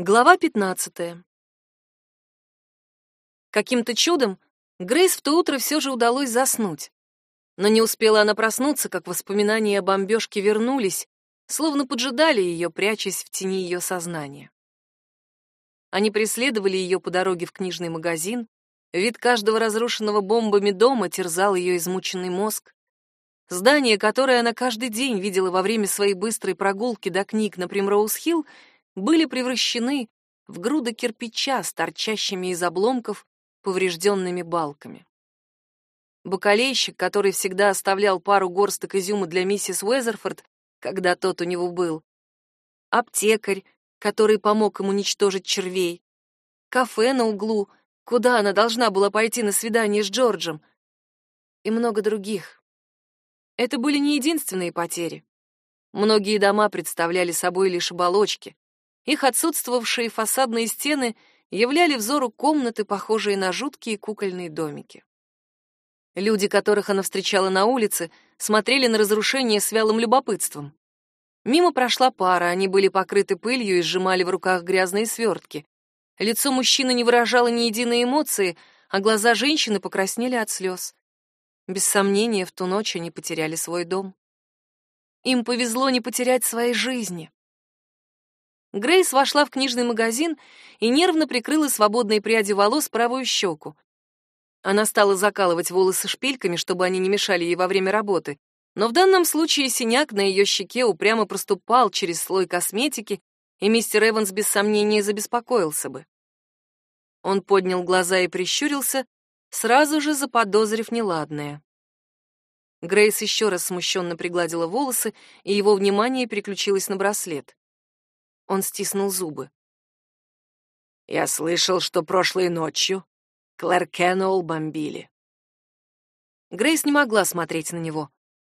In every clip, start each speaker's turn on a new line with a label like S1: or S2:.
S1: Глава 15. Каким-то чудом Грейс в то утро все же удалось заснуть. Но не успела она проснуться, как воспоминания о бомбежке вернулись, словно поджидали ее, прячась в тени ее сознания. Они преследовали ее по дороге в книжный магазин. Вид каждого разрушенного бомбами дома терзал ее измученный мозг. Здание, которое она каждый день видела во время своей быстрой прогулки до книг на Примроуз-Хилл, были превращены в груды кирпича с торчащими из обломков поврежденными балками. Бакалейщик, который всегда оставлял пару горсток изюма для миссис Уэзерфорд, когда тот у него был, аптекарь, который помог ему уничтожить червей, кафе на углу, куда она должна была пойти на свидание с Джорджем, и много других. Это были не единственные потери. Многие дома представляли собой лишь оболочки, их отсутствовавшие фасадные стены являли взору комнаты, похожие на жуткие кукольные домики. Люди, которых она встречала на улице, смотрели на разрушение с вялым любопытством. Мимо прошла пара, они были покрыты пылью и сжимали в руках грязные свертки. Лицо мужчины не выражало ни единой эмоции, а глаза женщины покраснели от слез. Без сомнения, в ту ночь они потеряли свой дом. Им повезло не потерять своей жизни. Грейс вошла в книжный магазин и нервно прикрыла свободной прядью волос правую щеку. Она стала закалывать волосы шпильками, чтобы они не мешали ей во время работы. Но в данном случае синяк на ее щеке упрямо проступал через слой косметики, и мистер Эванс без сомнения забеспокоился бы. Он поднял глаза и прищурился, сразу же заподозрив неладное. Грейс еще раз смущенно пригладила волосы, и его внимание переключилось на браслет. Он стиснул зубы. «Я слышал, что прошлой ночью Клэр Кеннелл бомбили». Грейс не могла смотреть на него.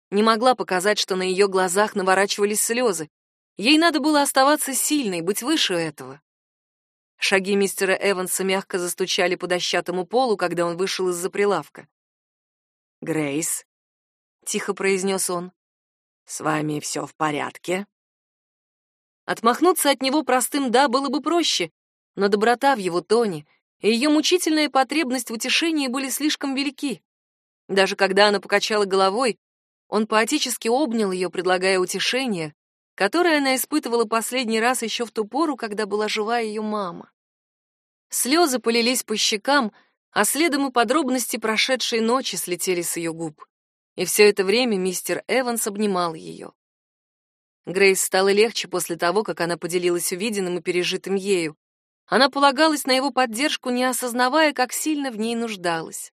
S1: Не могла показать, что на ее глазах наворачивались слезы. Ей надо было оставаться сильной, быть выше этого. Шаги мистера Эванса мягко застучали по дощатому полу, когда он вышел из-за прилавка. «Грейс», — тихо произнес он, — «с вами все в порядке?» Отмахнуться от него простым «да» было бы проще, но доброта в его тоне и ее мучительная потребность в утешении были слишком велики. Даже когда она покачала головой, он поотечески обнял ее, предлагая утешение, которое она испытывала последний раз еще в ту пору, когда была жива ее мама. Слезы полились по щекам, а следом и подробности прошедшей ночи слетели с ее губ. И все это время мистер Эванс обнимал ее. Грейс стало легче после того, как она поделилась увиденным и пережитым ею. Она полагалась на его поддержку, не осознавая, как сильно в ней нуждалась.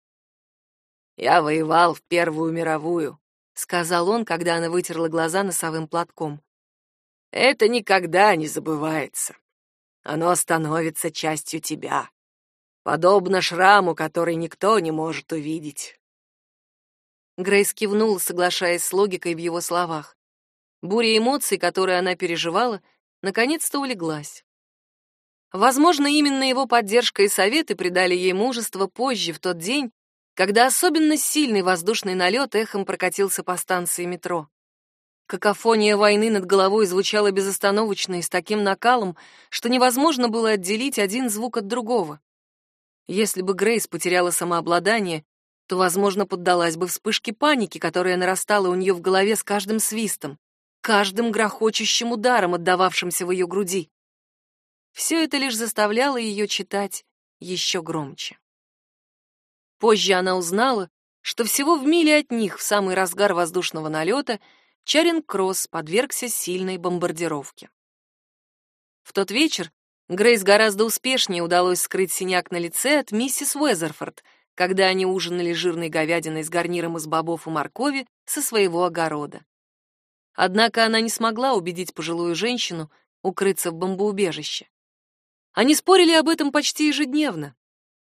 S1: «Я воевал в Первую мировую», — сказал он, когда она вытерла глаза носовым платком. «Это никогда не забывается. Оно становится частью тебя, подобно шраму, который никто не может увидеть». Грейс кивнула, соглашаясь с логикой в его словах. Буря эмоций, которые она переживала, наконец-то улеглась. Возможно, именно его поддержка и советы придали ей мужество позже, в тот день, когда особенно сильный воздушный налет эхом прокатился по станции метро. Какофония войны над головой звучала безостановочно и с таким накалом, что невозможно было отделить один звук от другого. Если бы Грейс потеряла самообладание, то, возможно, поддалась бы вспышке паники, которая нарастала у нее в голове с каждым свистом каждым грохочущим ударом, отдававшимся в ее груди. Все это лишь заставляло ее читать еще громче. Позже она узнала, что всего в миле от них в самый разгар воздушного налета Чаринг-Кросс подвергся сильной бомбардировке. В тот вечер Грейс гораздо успешнее удалось скрыть синяк на лице от миссис Уэзерфорд, когда они ужинали жирной говядиной с гарниром из бобов и моркови со своего огорода. Однако она не смогла убедить пожилую женщину укрыться в бомбоубежище. Они спорили об этом почти ежедневно.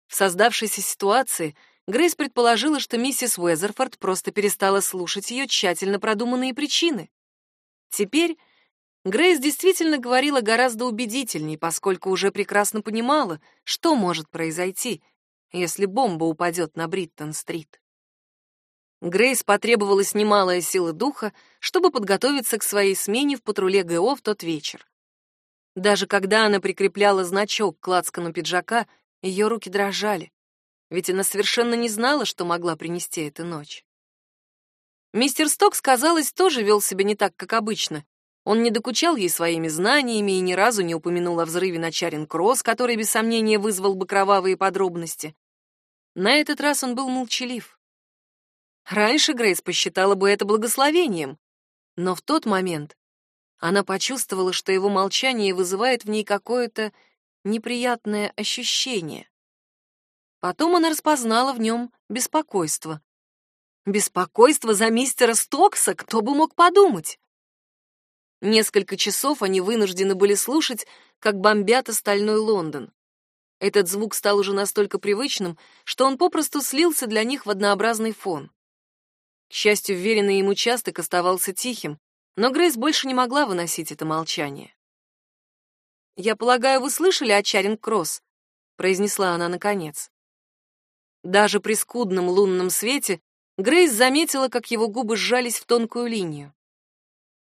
S1: В создавшейся ситуации Грейс предположила, что миссис Уэзерфорд просто перестала слушать ее тщательно продуманные причины. Теперь Грейс действительно говорила гораздо убедительней, поскольку уже прекрасно понимала, что может произойти, если бомба упадет на Бриттон-стрит. Грейс потребовалась немалая сила духа, чтобы подготовиться к своей смене в патруле ГО в тот вечер. Даже когда она прикрепляла значок к лацкану пиджака, ее руки дрожали, ведь она совершенно не знала, что могла принести эта ночь. Мистер Стокс, казалось, тоже вел себя не так, как обычно. Он не докучал ей своими знаниями и ни разу не упомянул о взрыве на Чаринг-Кросс, который, без сомнения, вызвал бы кровавые подробности. На этот раз он был молчалив. Раньше Грейс посчитала бы это благословением, но в тот момент она почувствовала, что его молчание вызывает в ней какое-то неприятное ощущение. Потом она распознала в нем беспокойство. Беспокойство за мистера Стокса, кто бы мог подумать? Несколько часов они вынуждены были слушать, как бомбят остальной Лондон. Этот звук стал уже настолько привычным, что он попросту слился для них в однообразный фон. К счастью, вверенный ему участок оставался тихим, но Грейс больше не могла выносить это молчание. «Я полагаю, вы слышали о Чаринг-Кросс?» — произнесла она наконец. Даже при скудном лунном свете Грейс заметила, как его губы сжались в тонкую линию.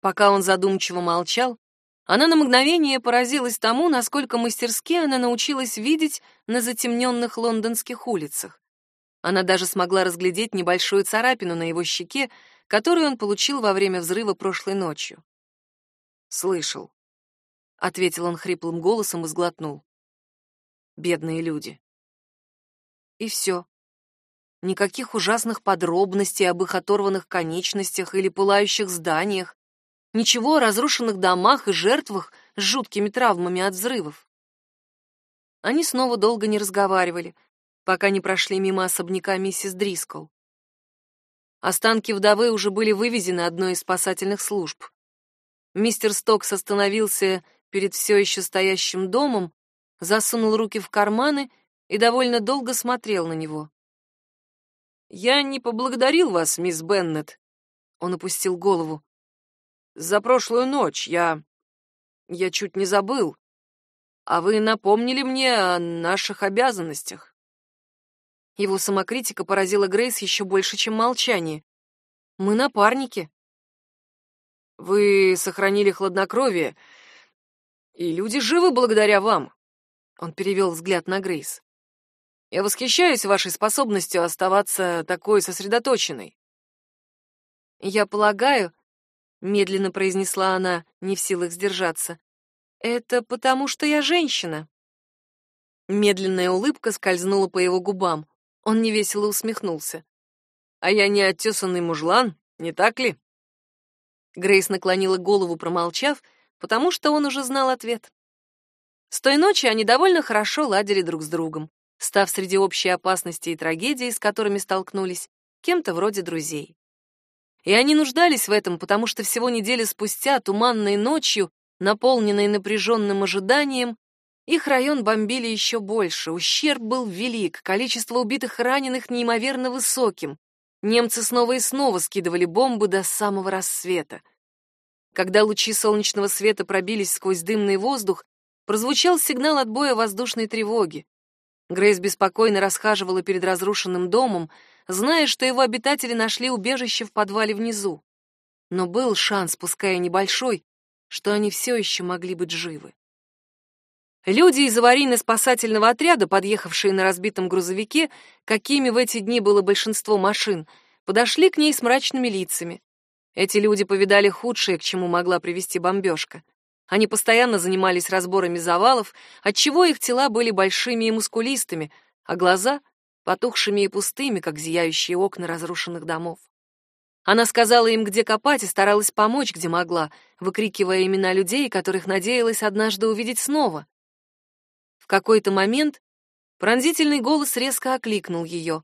S1: Пока он задумчиво молчал, она на мгновение поразилась тому, насколько мастерски она научилась видеть на затемненных лондонских улицах. Она даже смогла разглядеть небольшую царапину на его щеке, которую он получил во время взрыва прошлой ночью. «Слышал», — ответил он хриплым голосом и сглотнул. «Бедные люди». И все. Никаких ужасных подробностей об их оторванных конечностях или пылающих зданиях, ничего о разрушенных домах и жертвах с жуткими травмами от взрывов. Они снова долго не разговаривали, пока не прошли мимо особняка миссис Дрискол. Останки вдовы уже были вывезены одной из спасательных служб. Мистер Стокс остановился перед все еще стоящим домом, засунул руки в карманы и довольно долго смотрел на него. «Я не поблагодарил вас, мисс Беннет», — он опустил голову. «За прошлую ночь я... я чуть не забыл. А вы напомнили мне о наших обязанностях». Его самокритика поразила Грейс еще больше, чем молчание. «Мы напарники». «Вы сохранили хладнокровие, и люди живы благодаря вам», — он перевел взгляд на Грейс. «Я восхищаюсь вашей способностью оставаться такой сосредоточенной». «Я полагаю», — медленно произнесла она, не в силах сдержаться, «это потому, что я женщина». Медленная улыбка скользнула по его губам. Он невесело усмехнулся. «А я не оттесанный мужлан, не так ли?» Грейс наклонила голову, промолчав, потому что он уже знал ответ. С той ночи они довольно хорошо ладили друг с другом, став среди общей опасности и трагедии, с которыми столкнулись, кем-то вроде друзей. И они нуждались в этом, потому что всего недели спустя, туманной ночью, наполненной напряженным ожиданием, их район бомбили еще больше, ущерб был велик, количество убитых и раненых неимоверно высоким. Немцы снова и снова скидывали бомбы до самого рассвета. Когда лучи солнечного света пробились сквозь дымный воздух, прозвучал сигнал отбоя воздушной тревоги. Грейс беспокойно расхаживала перед разрушенным домом, зная, что его обитатели нашли убежище в подвале внизу. Но был шанс, пускай и небольшой, что они все еще могли быть живы. Люди из аварийно-спасательного отряда, подъехавшие на разбитом грузовике, какими в эти дни было большинство машин, подошли к ней с мрачными лицами. Эти люди повидали худшее, к чему могла привести бомбежка. Они постоянно занимались разборами завалов, отчего их тела были большими и мускулистыми, а глаза — потухшими и пустыми, как зияющие окна разрушенных домов. Она сказала им, где копать, и старалась помочь, где могла, выкрикивая имена людей, которых надеялась однажды увидеть снова какой-то момент пронзительный голос резко окликнул ее.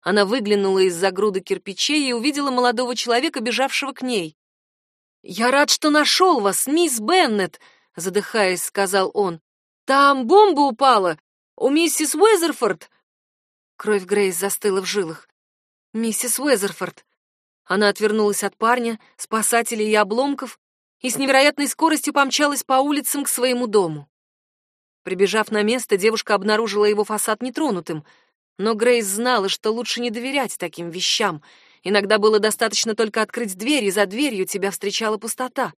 S1: Она выглянула из-за груды кирпичей и увидела молодого человека, бежавшего к ней. «Я рад, что нашел вас, мисс Беннет», — задыхаясь, сказал он. «Там бомба упала! У миссис Уэзерфорд!» Кровь Грейс застыла в жилах. «Миссис Уэзерфорд!» Она отвернулась от парня, спасателей и обломков и с невероятной скоростью помчалась по улицам к своему дому. Прибежав на место, девушка обнаружила его фасад нетронутым, но Грейс знала, что лучше не доверять таким вещам. Иногда было достаточно только открыть дверь, и за дверью тебя встречала пустота.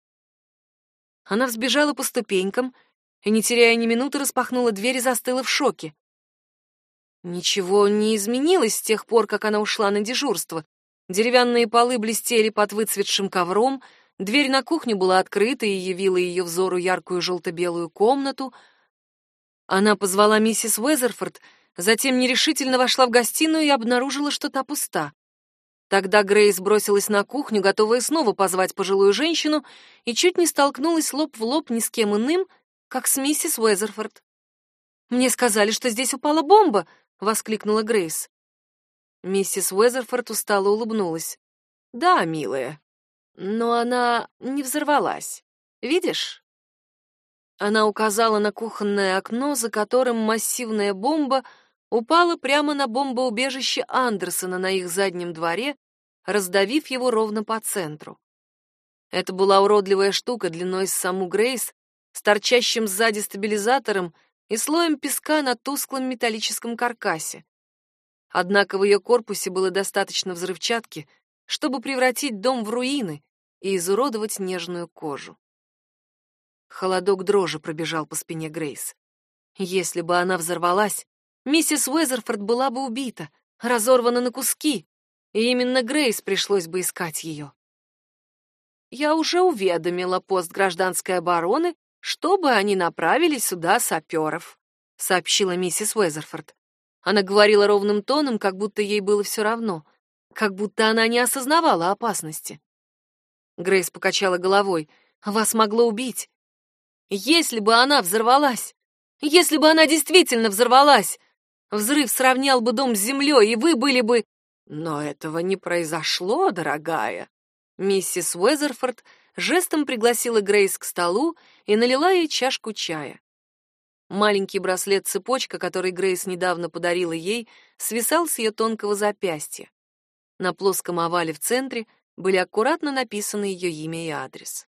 S1: Она взбежала по ступенькам и, не теряя ни минуты, распахнула дверь и застыла в шоке. Ничего не изменилось с тех пор, как она ушла на дежурство. Деревянные полы блестели под выцветшим ковром, дверь на кухню была открыта и явила ее взору яркую желто-белую комнату. Она позвала миссис Уэзерфорд, затем нерешительно вошла в гостиную и обнаружила, что та пуста. Тогда Грейс бросилась на кухню, готовая снова позвать пожилую женщину, и чуть не столкнулась лоб в лоб ни с кем иным, как с миссис Уэзерфорд. «Мне сказали, что здесь упала бомба!» — воскликнула Грейс. Миссис Уэзерфорд устало улыбнулась. «Да, милая, но она не взорвалась. Видишь?» Она указала на кухонное окно, за которым массивная бомба упала прямо на бомбоубежище Андерсона на их заднем дворе, раздавив его ровно по центру. Это была уродливая штука длиной с саму Грейс, с торчащим сзади стабилизатором и слоем песка на тусклом металлическом каркасе. Однако в ее корпусе было достаточно взрывчатки, чтобы превратить дом в руины и изуродовать нежную кожу. Холодок дрожи пробежал по спине Грейс. Если бы она взорвалась, миссис Уэзерфорд была бы убита, разорвана на куски, и именно Грейс пришлось бы искать ее. Я уже уведомила пост гражданской обороны чтобы они направили сюда саперов», — сообщила миссис Уэзерфорд. Она говорила ровным тоном, как будто ей было все равно, как будто она не осознавала опасности. Грейс покачала головой. «Вас могло убить. Если бы она взорвалась, если бы она действительно взорвалась, взрыв сравнял бы дом с землей, и вы были бы...» «Но этого не произошло, дорогая», Миссис Уэзерфорд жестом пригласила Грейс к столу и налила ей чашку чая. Маленький браслет-цепочка, который Грейс недавно подарила ей, свисал с ее тонкого запястья. На плоском овале в центре были аккуратно написаны ее имя и адрес.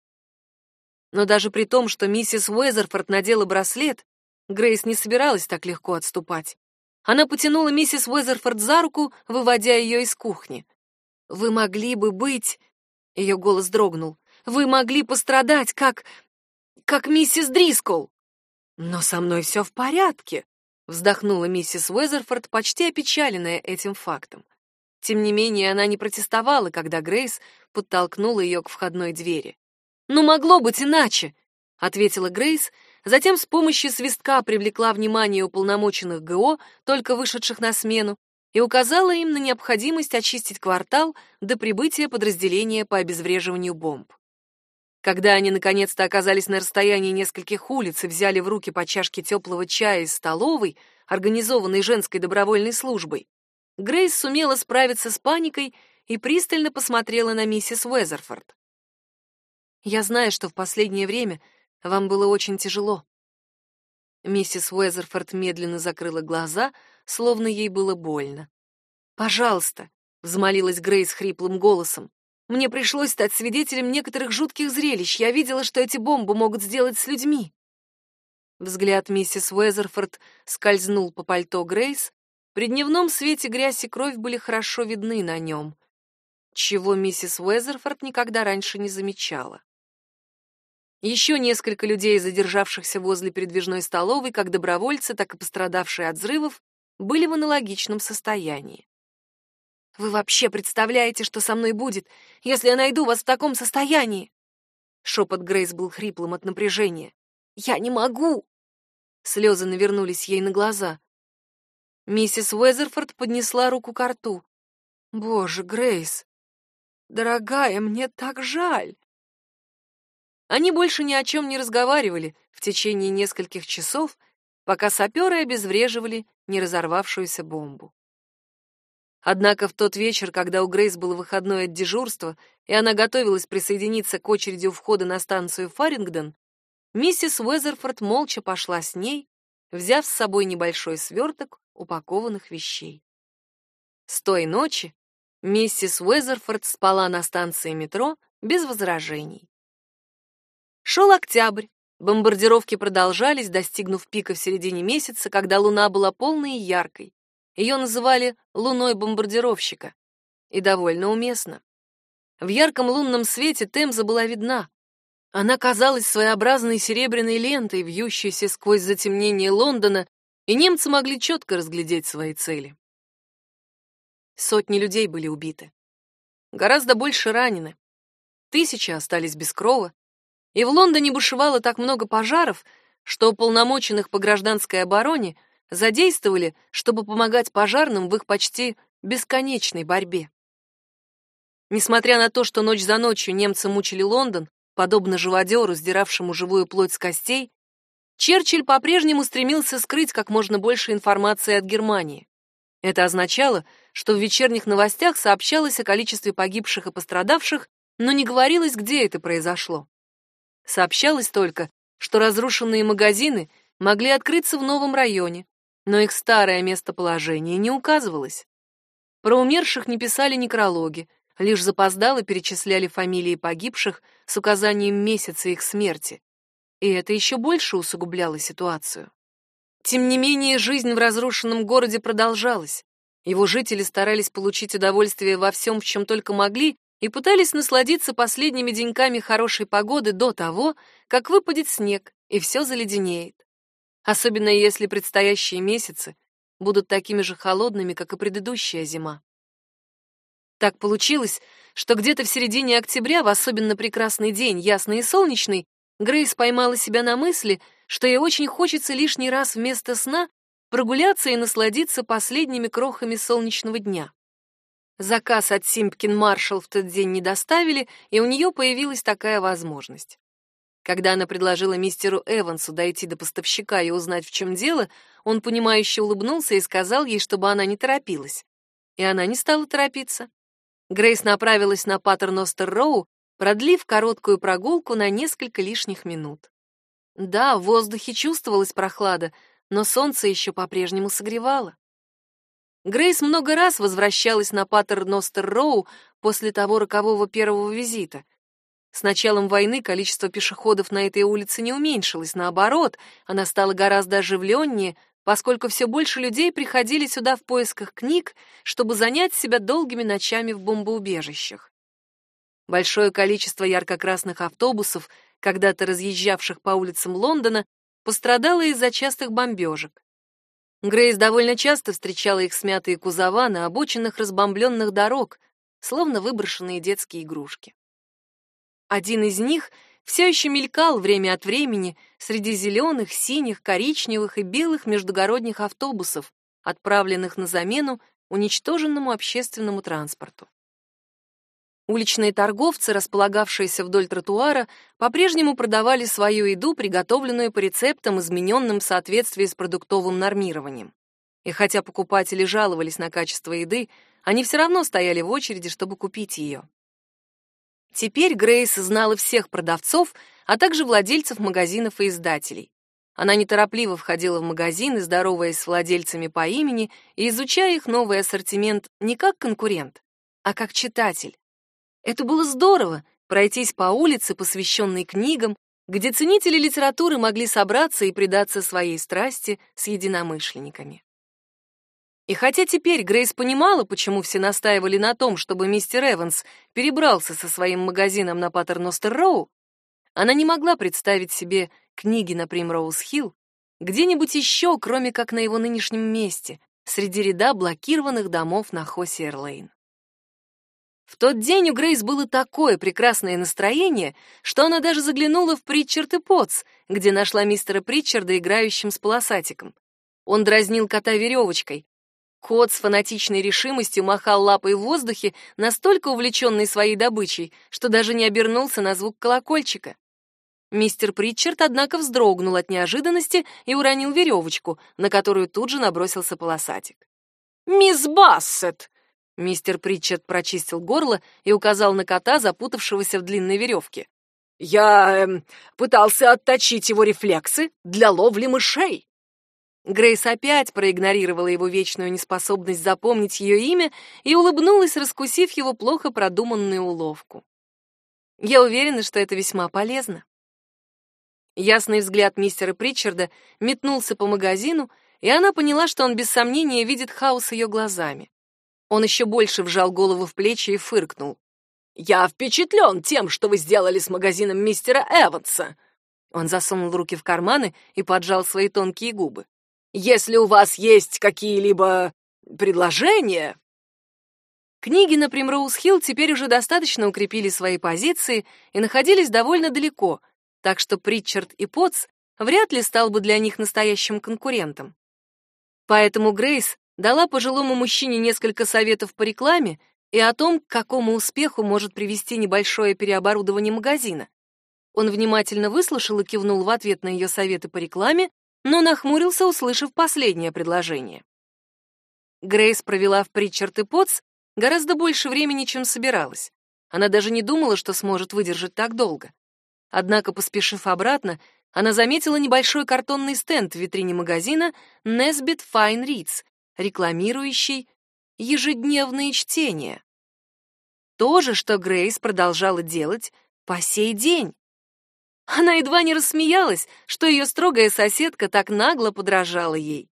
S1: Но даже при том, что миссис Уэзерфорд надела браслет, Грейс не собиралась так легко отступать. Она потянула миссис Уэзерфорд за руку, выводя ее из кухни. «Вы могли бы быть...» Ее голос дрогнул. «Вы могли пострадать, как... как миссис Дрискол!» «Но со мной все в порядке», — вздохнула миссис Уэзерфорд, почти опечаленная этим фактом. Тем не менее, она не протестовала, когда Грейс подтолкнула ее к входной двери. «Ну, могло быть иначе», — ответила Грейс, затем с помощью свистка привлекла внимание уполномоченных ГО, только вышедших на смену, и указала им на необходимость очистить квартал до прибытия подразделения по обезвреживанию бомб. Когда они наконец-то оказались на расстоянии нескольких улиц и взяли в руки по чашке теплого чая из столовой, организованной женской добровольной службой, Грейс сумела справиться с паникой и пристально посмотрела на миссис Уэзерфорд. «Я знаю, что в последнее время вам было очень тяжело». Миссис Уэзерфорд медленно закрыла глаза — словно ей было больно. «Пожалуйста», — взмолилась Грейс хриплым голосом, «мне пришлось стать свидетелем некоторых жутких зрелищ. Я видела, что эти бомбы могут сделать с людьми». Взгляд миссис Уэзерфорд скользнул по пальто Грейс. При дневном свете грязь и кровь были хорошо видны на нем, чего миссис Уэзерфорд никогда раньше не замечала. Еще несколько людей, задержавшихся возле передвижной столовой, как добровольцы, так и пострадавшие от взрывов, были в аналогичном состоянии. «Вы вообще представляете, что со мной будет, если я найду вас в таком состоянии?» Шепот Грейс был хриплым от напряжения. «Я не могу!» Слезы навернулись ей на глаза. Миссис Уэзерфорд поднесла руку к рту. «Боже, Грейс! Дорогая, мне так жаль!» Они больше ни о чем не разговаривали в течение нескольких часов, пока саперы обезвреживали не разорвавшуюся бомбу. Однако в тот вечер, когда у Грейс был выходной от дежурства, и она готовилась присоединиться к очереди у входа на станцию Фарингдон, миссис Уэзерфорд молча пошла с ней, взяв с собой небольшой сверток упакованных вещей. С той ночи миссис Уэзерфорд спала на станции метро без возражений. Шел октябрь, Бомбардировки продолжались, достигнув пика в середине месяца, когда луна была полной и яркой. Ее называли «луной бомбардировщика». И довольно уместно. В ярком лунном свете Темза была видна. Она казалась своеобразной серебряной лентой, вьющейся сквозь затемнение Лондона, и немцы могли четко разглядеть свои цели. Сотни людей были убиты. Гораздо больше ранены. Тысячи остались без крова. И в Лондоне бушевало так много пожаров, что полномоченных по гражданской обороне задействовали, чтобы помогать пожарным в их почти бесконечной борьбе. Несмотря на то, что ночь за ночью немцы мучили Лондон, подобно живодеру, сдиравшему живую плоть с костей, Черчилль по-прежнему стремился скрыть как можно больше информации от Германии. Это означало, что в вечерних новостях сообщалось о количестве погибших и пострадавших, но не говорилось, где это произошло. Сообщалось только, что разрушенные магазины могли открыться в новом районе, но их старое местоположение не указывалось. Про умерших не писали некрологи, лишь запоздало перечисляли фамилии погибших с указанием месяца их смерти и это еще больше усугубляло ситуацию. Тем не менее, жизнь в разрушенном городе продолжалась. Его жители старались получить удовольствие во всем, в чем только могли, и пытались насладиться последними деньками хорошей погоды до того, как выпадет снег и все заледенеет. Особенно если предстоящие месяцы будут такими же холодными, как и предыдущая зима. Так получилось, что где-то в середине октября, в особенно прекрасный день, ясный и солнечный, Грейс поймала себя на мысли, что ей очень хочется лишний раз вместо сна прогуляться и насладиться последними крохами солнечного дня. Заказ от Симпкин Маршалл в тот день не доставили, и у нее появилась такая возможность. Когда она предложила мистеру Эвансу дойти до поставщика и узнать, в чем дело, он понимающе улыбнулся и сказал ей, чтобы она не торопилась. И она не стала торопиться. Грейс направилась на Паттерностер-Роу, продлив короткую прогулку на несколько лишних минут. Да, в воздухе чувствовалась прохлада, но солнце еще по-прежнему согревало. Грейс много раз возвращалась на Паттерностер-Роу после того рокового первого визита. С началом войны количество пешеходов на этой улице не уменьшилось, наоборот, она стала гораздо оживленнее, поскольку все больше людей приходили сюда в поисках книг, чтобы занять себя долгими ночами в бомбоубежищах. Большое количество ярко-красных автобусов, когда-то разъезжавших по улицам Лондона, пострадало из-за частых бомбежек. Грейс довольно часто встречала их смятые кузова на обочинах разбомбленных дорог, словно выброшенные детские игрушки. Один из них все еще мелькал время от времени среди зеленых, синих, коричневых и белых междугородних автобусов, отправленных на замену уничтоженному общественному транспорту. Уличные торговцы, располагавшиеся вдоль тротуара, по-прежнему продавали свою еду, приготовленную по рецептам, измененным в соответствии с продуктовым нормированием. И хотя покупатели жаловались на качество еды, они все равно стояли в очереди, чтобы купить ее. Теперь Грейс знала всех продавцов, а также владельцев магазинов и издателей. Она неторопливо входила в магазины, здороваясь с владельцами по имени и изучая их новый ассортимент не как конкурент, а как читатель. Это было здорово — пройтись по улице, посвященной книгам, где ценители литературы могли собраться и предаться своей страсти с единомышленниками. И хотя теперь Грейс понимала, почему все настаивали на том, чтобы мистер Эванс перебрался со своим магазином на Паттерностер-Роу, она не могла представить себе книги на Примроуз-Хилл где-нибудь еще, кроме как на его нынешнем месте, среди ряда блокированных домов на Хосиер-Лейн. В тот день у Грейс было такое прекрасное настроение, что она даже заглянула в Притчард и Потс, где нашла мистера Притчарда играющим с полосатиком. Он дразнил кота веревочкой. Кот с фанатичной решимостью махал лапой в воздухе, настолько увлеченный своей добычей, что даже не обернулся на звук колокольчика. Мистер Притчард, однако, вздрогнул от неожиданности и уронил веревочку, на которую тут же набросился полосатик. «Мисс Бассет!» Мистер Притчард прочистил горло и указал на кота, запутавшегося в длинной веревке. «Я э, пытался отточить его рефлексы для ловли мышей». Грейс опять проигнорировала его вечную неспособность запомнить ее имя и улыбнулась, раскусив его плохо продуманную уловку. Я уверена, что это весьма полезно. Ясный взгляд мистера Притчарда метнулся по магазину, и она поняла, что он без сомнения видит хаос ее глазами. Он еще больше вжал голову в плечи и фыркнул. «Я впечатлен тем, что вы сделали с магазином мистера Эванса!» Он засунул руки в карманы и поджал свои тонкие губы. «Если у вас есть какие-либо предложения...» Книги на Примроуз-Хилл теперь уже достаточно укрепили свои позиции и находились довольно далеко, так что Притчард и Потс вряд ли стал бы для них настоящим конкурентом. Поэтому Грейс дала пожилому мужчине несколько советов по рекламе и о том, к какому успеху может привести небольшое переоборудование магазина. Он внимательно выслушал и кивнул в ответ на ее советы по рекламе, но нахмурился, услышав последнее предложение. Грейс провела в Притчард и Потс гораздо больше времени, чем собиралась. Она даже не думала, что сможет выдержать так долго. Однако, поспешив обратно, она заметила небольшой картонный стенд в витрине магазина Nesbit Fine Reads, рекламирующий ежедневные чтения. То же, что Грейс продолжала делать по сей день. Она едва не рассмеялась, что ее строгая соседка так нагло подражала ей.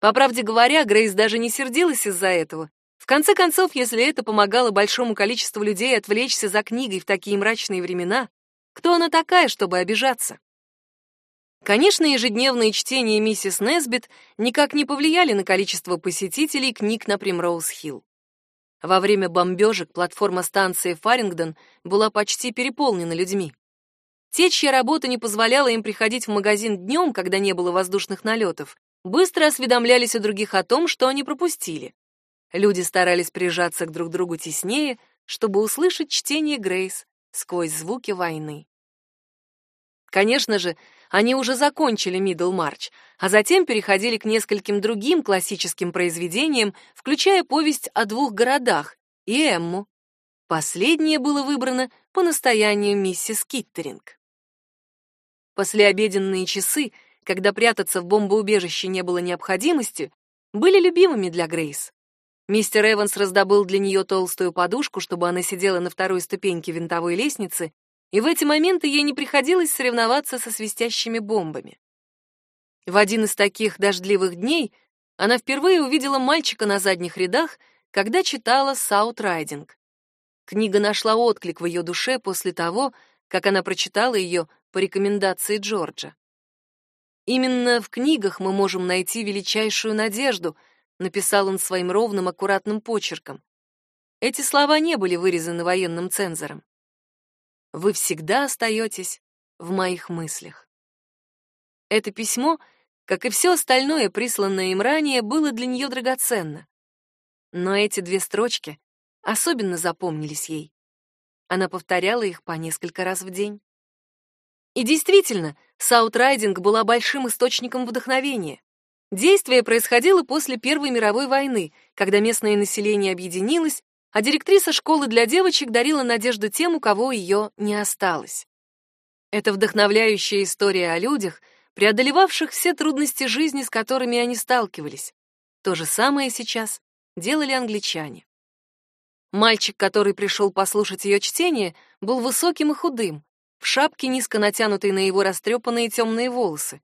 S1: По правде говоря, Грейс даже не сердилась из-за этого. В конце концов, если это помогало большому количеству людей отвлечься за книгой в такие мрачные времена, кто она такая, чтобы обижаться? Конечно, ежедневные чтения миссис Несбит никак не повлияли на количество посетителей книг на Примроуз-Хилл. Во время бомбежек платформа станции Фарингдон была почти переполнена людьми. Те, чья работа не позволяла им приходить в магазин днем, когда не было воздушных налетов, быстро осведомлялись у других о том, что они пропустили. Люди старались прижаться к друг другу теснее, чтобы услышать чтение Грейс сквозь звуки войны. Конечно же, они уже закончили Миддлмарч, а затем переходили к нескольким другим классическим произведениям, включая повесть о двух городах и Эмму. Последнее было выбрано по настоянию миссис Киттеринг. Послеобеденные часы, когда прятаться в бомбоубежище не было необходимости, были любимыми для Грейс. Мистер Эванс раздобыл для нее толстую подушку, чтобы она сидела на второй ступеньке винтовой лестницы и в эти моменты ей не приходилось соревноваться со свистящими бомбами. В один из таких дождливых дней она впервые увидела мальчика на задних рядах, когда читала «Саутрайдинг». Книга нашла отклик в ее душе после того, как она прочитала ее по рекомендации Джорджа. «Именно в книгах мы можем найти величайшую надежду», написал он своим ровным, аккуратным почерком. Эти слова не были вырезаны военным цензором. Вы всегда остаетесь в моих мыслях. Это письмо, как и все остальное, присланное им ранее, было для нее драгоценно. Но эти две строчки особенно запомнились ей. Она повторяла их по несколько раз в день. И действительно, Саутрайдинг была большим источником вдохновения. Действие происходило после Первой мировой войны, когда местное население объединилось а директриса школы для девочек дарила надежду тем, у кого ее не осталось. Это вдохновляющая история о людях, преодолевавших все трудности жизни, с которыми они сталкивались. То же самое сейчас делали англичане. Мальчик, который пришел послушать ее чтение, был высоким и худым, в шапке, низко натянутой на его растрепанные темные волосы.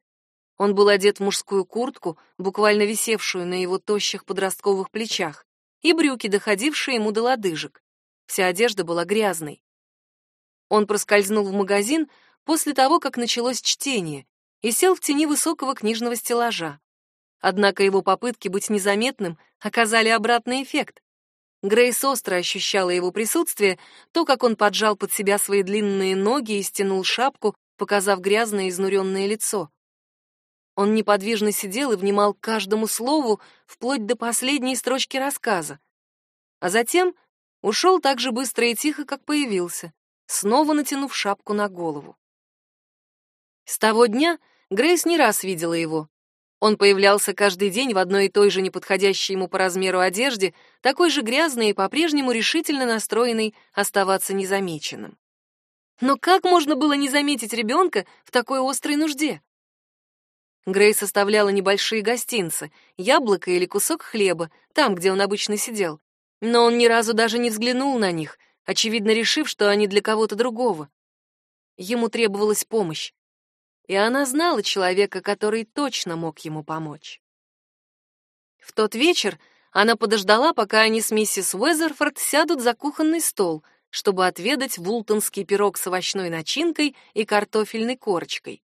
S1: Он был одет в мужскую куртку, буквально висевшую на его тощих подростковых плечах и брюки, доходившие ему до лодыжек. Вся одежда была грязной. Он проскользнул в магазин после того, как началось чтение, и сел в тени высокого книжного стеллажа. Однако его попытки быть незаметным оказали обратный эффект. Грейс остро ощущала его присутствие, то, как он поджал под себя свои длинные ноги и стянул шапку, показав грязное изнуренное лицо. Он неподвижно сидел и внимал каждому слову, вплоть до последней строчки рассказа. А затем ушел так же быстро и тихо, как появился, снова натянув шапку на голову. С того дня Грейс не раз видела его. Он появлялся каждый день в одной и той же неподходящей ему по размеру одежде, такой же грязный и по-прежнему решительно настроенный оставаться незамеченным. Но как можно было не заметить ребенка в такой острой нужде? Грейс оставляла небольшие гостинцы, яблоко или кусок хлеба, там, где он обычно сидел. Но он ни разу даже не взглянул на них, очевидно решив, что они для кого-то другого. Ему требовалась помощь, и она знала человека, который точно мог ему помочь. В тот вечер она подождала, пока они с миссис Уэзерфорд сядут за кухонный стол, чтобы отведать вултонский пирог с овощной начинкой и картофельной корочкой.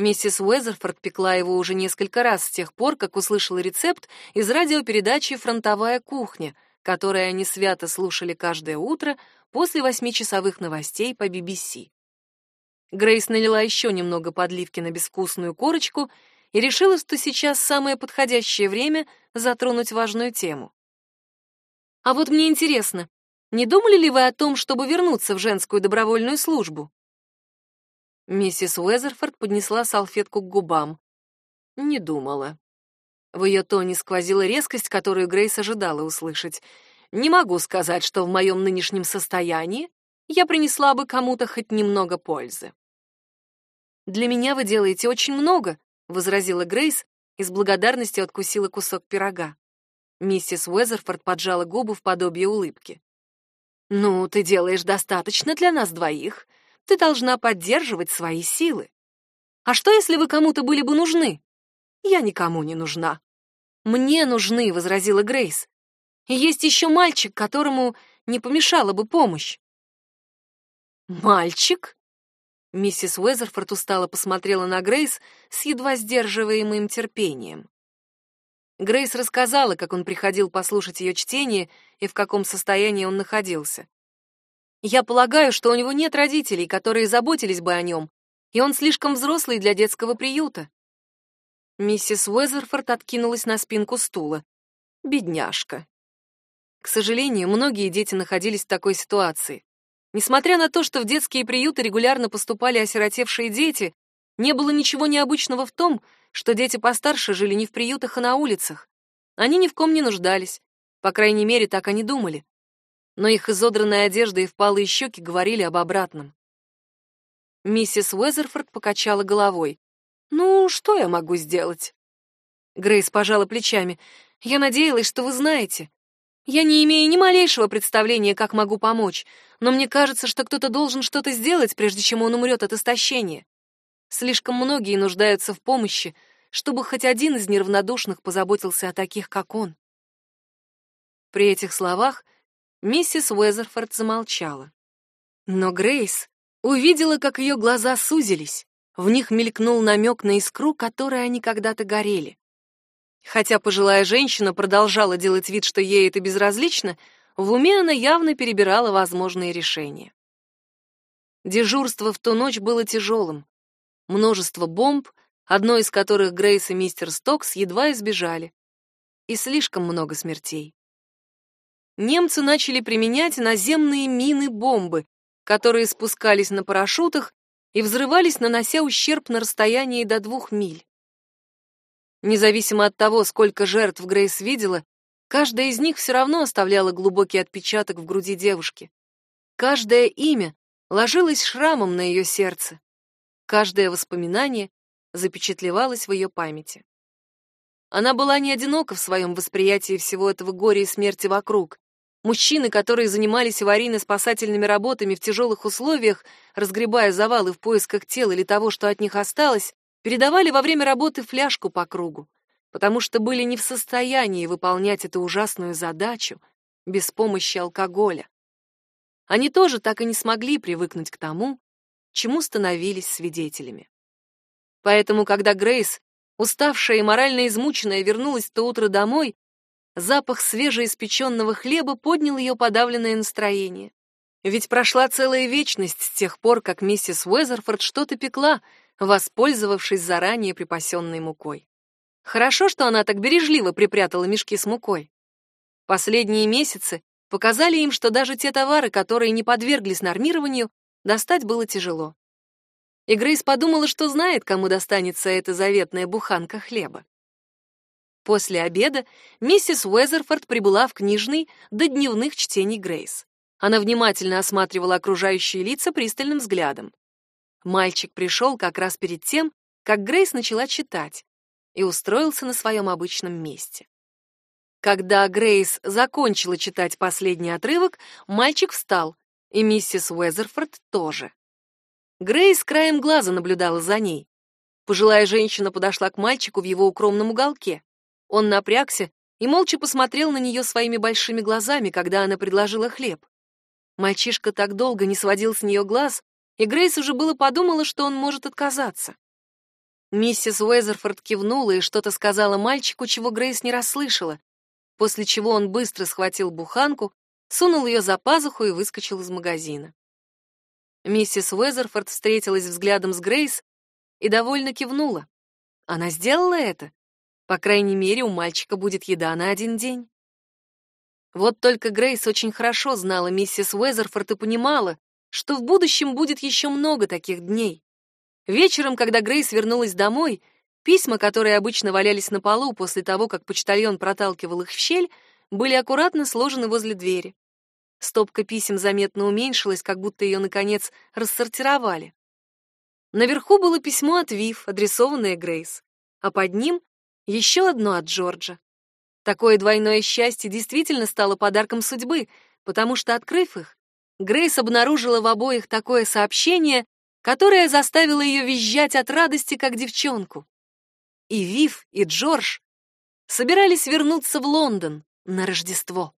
S1: Миссис Уэзерфорд пекла его уже несколько раз с тех пор, как услышала рецепт из радиопередачи «Фронтовая кухня», которую они свято слушали каждое утро после восьмичасовых новостей по BBC. Грейс налила еще немного подливки на безвкусную корочку и решила, что сейчас самое подходящее время затронуть важную тему. «А вот мне интересно, не думали ли вы о том, чтобы вернуться в женскую добровольную службу?» Миссис Уэзерфорд поднесла салфетку к губам. Не думала. В ее тоне сквозила резкость, которую Грейс ожидала услышать. Не могу сказать, что в моем нынешнем состоянии я принесла бы кому-то хоть немного пользы. «Для меня вы делаете очень много», — возразила Грейс и с благодарностью откусила кусок пирога. Миссис Уэзерфорд поджала губы в подобие улыбки. «Ну, ты делаешь достаточно для нас двоих. Ты должна поддерживать свои силы. А что, если вы кому-то были бы нужны?» «Я никому не нужна». «Мне нужны», — возразила Грейс. «И есть еще мальчик, которому не помешала бы помощь». «Мальчик?» Миссис Уэзерфорд устало посмотрела на Грейс с едва сдерживаемым терпением. Грейс рассказала, как он приходил послушать ее чтение и в каком состоянии он находился. «Я полагаю, что у него нет родителей, которые заботились бы о нем, и он слишком взрослый для детского приюта». Миссис Уэзерфорд откинулась на спинку стула. «Бедняжка». К сожалению, многие дети находились в такой ситуации. Несмотря на то, что в детские приюты регулярно поступали осиротевшие дети, не было ничего необычного в том, что дети постарше жили не в приютах, а на улицах. Они ни в ком не нуждались, по крайней мере, так они думали. Но их изодранная одежда и впалые щеки говорили об обратном. Миссис Уэзерфорд покачала головой. «Ну, что я могу сделать?» Грейс пожала плечами. «Я надеялась, что вы знаете. Я не имею ни малейшего представления, как могу помочь, но мне кажется, что кто-то должен что-то сделать, прежде чем он умрет от истощения. Слишком многие нуждаются в помощи, чтобы хоть один из неравнодушных позаботился о таких, как он. При этих словах миссис Уэзерфорд замолчала. Но Грейс увидела, как ее глаза сузились. В них мелькнул намек на искру, которой они когда-то горели. Хотя пожилая женщина продолжала делать вид, что ей это безразлично, в уме она явно перебирала возможные решения. Дежурство в ту ночь было тяжелым. Множество бомб, одной из которых Грейс и мистер Стокс едва избежали. И слишком много смертей. Немцы начали применять наземные мины-бомбы, которые спускались на парашютах и взрывались, нанося ущерб на расстоянии до двух миль. Независимо от того, сколько жертв Грейс видела, каждая из них все равно оставляла глубокий отпечаток в груди девушки. Каждое имя ложилось шрамом на ее сердце. Каждое воспоминание запечатлевалось в ее памяти. Она была не одинока в своем восприятии всего этого горя и смерти вокруг. Мужчины, которые занимались аварийно-спасательными работами в тяжелых условиях, разгребая завалы в поисках тел или того, что от них осталось, передавали во время работы фляжку по кругу, потому что были не в состоянии выполнять эту ужасную задачу без помощи алкоголя. Они тоже так и не смогли привыкнуть к тому, чему становились свидетелями. Поэтому, когда Грейс, уставшая и морально измученная, вернулась в то утро домой, запах свежеиспеченного хлеба поднял ее подавленное настроение. Ведь прошла целая вечность с тех пор, как миссис Уэзерфорд что-то пекла, воспользовавшись заранее припасенной мукой. Хорошо, что она так бережливо припрятала мешки с мукой. Последние месяцы показали им, что даже те товары, которые не подверглись нормированию, достать было тяжело. И Грейс подумала, что знает, кому достанется эта заветная буханка хлеба. После обеда миссис Уэзерфорд прибыла в книжный до дневных чтений Грейс. Она внимательно осматривала окружающие лица пристальным взглядом. Мальчик пришел как раз перед тем, как Грейс начала читать, и устроился на своем обычном месте. Когда Грейс закончила читать последний отрывок, мальчик встал, и миссис Уэзерфорд тоже. Грейс краем глаза наблюдала за ней. Пожилая женщина подошла к мальчику в его укромном уголке. Он напрягся и молча посмотрел на нее своими большими глазами, когда она предложила хлеб. Мальчишка так долго не сводил с нее глаз, и Грейс уже было подумала, что он может отказаться. Миссис Уэзерфорд кивнула и что-то сказала мальчику, чего Грейс не расслышала, после чего он быстро схватил буханку, сунул ее за пазуху и выскочил из магазина. Миссис Уэзерфорд встретилась взглядом с Грейс и довольно кивнула. Она сделала это. По крайней мере, у мальчика будет еда на один день. Вот только Грейс очень хорошо знала миссис Уэзерфорд и понимала, что в будущем будет еще много таких дней. Вечером, когда Грейс вернулась домой, письма, которые обычно валялись на полу после того, как почтальон проталкивал их в щель, были аккуратно сложены возле двери. Стопка писем заметно уменьшилась, как будто ее, наконец, рассортировали. Наверху было письмо от Вив, адресованное Грейс, а под ним еще одно от Джорджа. Такое двойное счастье действительно стало подарком судьбы, потому что, открыв их, Грейс обнаружила в обоих такое сообщение, которое заставило ее визжать от радости, как девчонку. И Вив, и Джордж собирались вернуться в Лондон на Рождество.